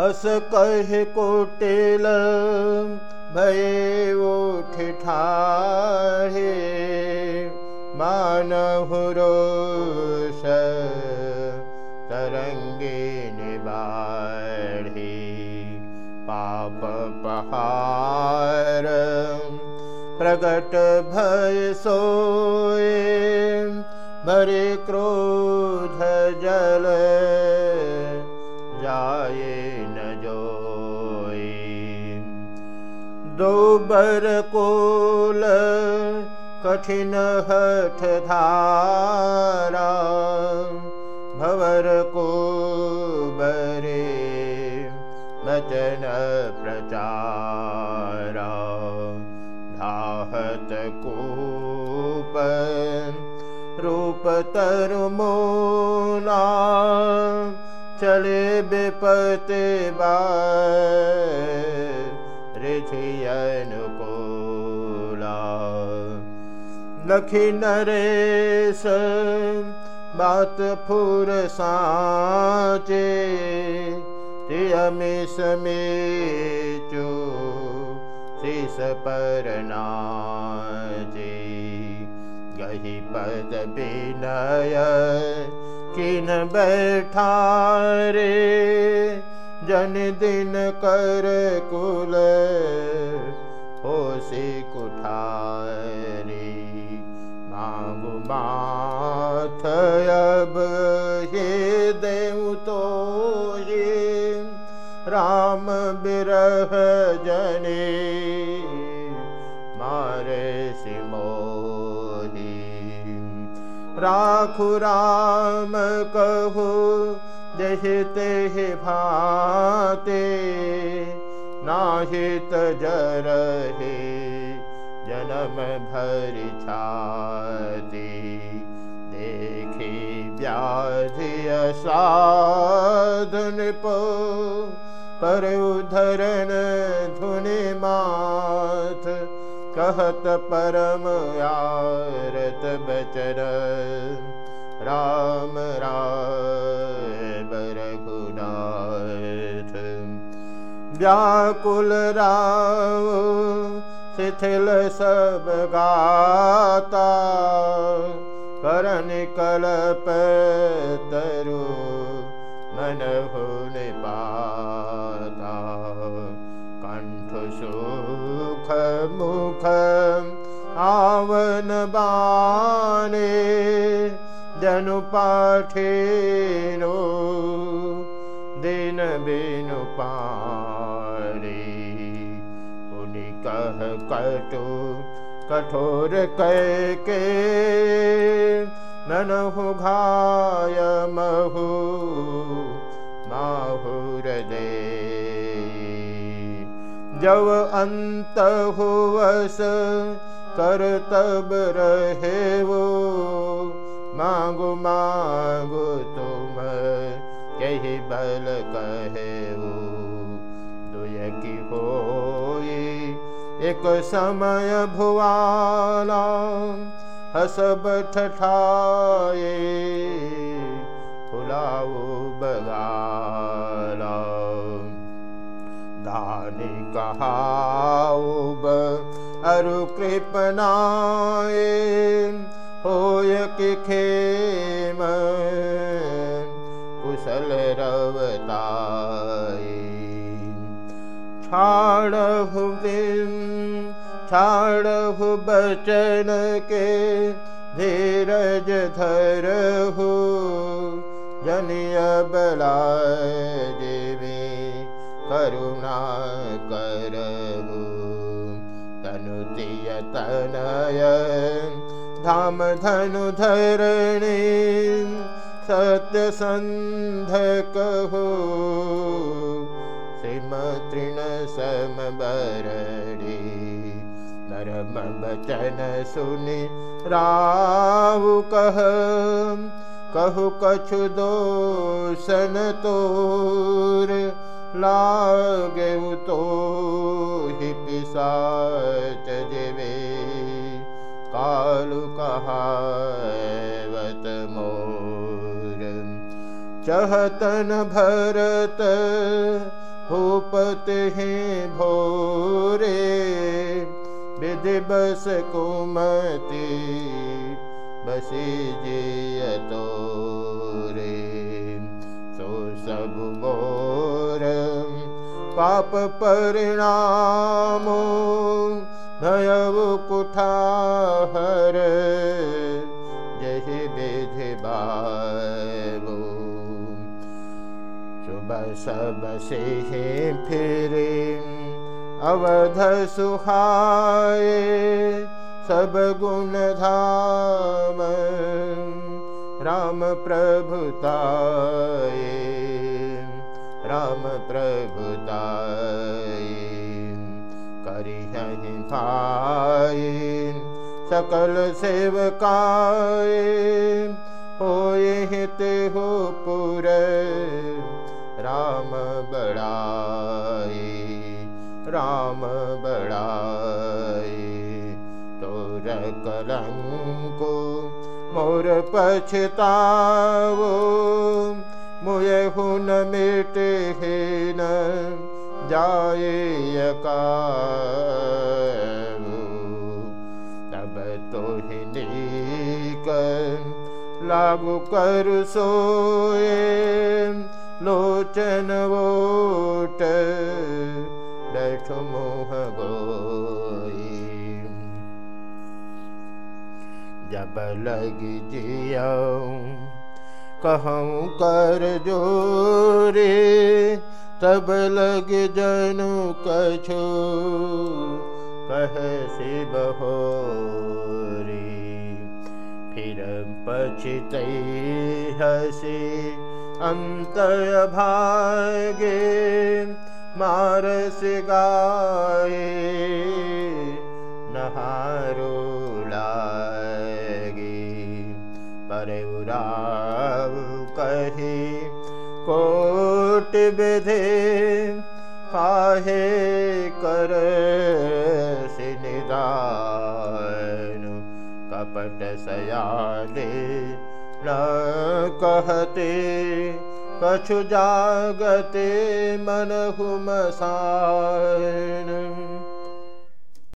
अस कह कोटेल तरंगे निबाढ़ी पाप पहार प्रगट भय सोए भरे क्रोध जल जाए दो बर कोल कठिन हठ धारा। भवर को बरे बचन प्रचारा तरुमोला। चले विपते बा लखी नरेश बात फूर साचे तियमिस मेचो शीस पर नाचे। गही पद विनय किन बैठा रे जन दिन कर कुल हो से कुठारी। मांगु माथ अब हे देव तो ये राम बिरह जने, मारे सिमोही। राखु राम कहू जहिते भाते, नाहित जरहे जन्म भरि छाति। देखि व्याधि साधन पो, पर उधरण धुनि माथ। कहत परम आरत बचर राम राम रघुनाथ व्याकुल राव शिथिल सब गाता। करण कलप तरु मन हो पाता कंठ सुख मुख आवन जनु पाठेनो दिन बिनु पारे। उनि कह कटु कठोर कह के ननहु घाय महु माहुर दे जब अंत हुवस कर तब रहे वो मांगो मांगो तुम कही बल कहे की हो एक समय भुआला हसब ठठाए फुलाओ बगाला। दानी कहाओ अरु कृपनाए होय कि खेम कुशल छाड़हु बचन के धीरज धरहु जनिय बला देवी करुणा करहु। तनुतिय तनय धाम धनु धरणी सत्यसन्ध कहो सिम तृण नरम बचन सुनि राहु कह कहु कछु दोषन तोर लागे तो ही पिसाच कालु कहावत मोर चहतन भरत भूपत हे भोरे विधि बस कुमति बसी जियतो रे सो सब मोर पाप परिणामो भयव कुठाहर जहि सुबह सब से फिरे अवध सुहाए सब गुण धाम राम प्रभुताए राम प्रभुताए भाई सकल होए हित हो पुर राम बड़ाए राम बड़ाए। तोर कलंको मोर पछतावो मुय हुन मिटे न तब तो कर लागू कर सोए लोचन वोट बैठ मोह गोई जब लग जिया कहूँ कर जोरे तब लग जनु कछो कह से बहोरी फिर पछित हसी अंत भागे मारस गाए नहारो लागे। पर कही काहे कर निदान? कपट सयादे न कहते कछु जागते मन हुमसान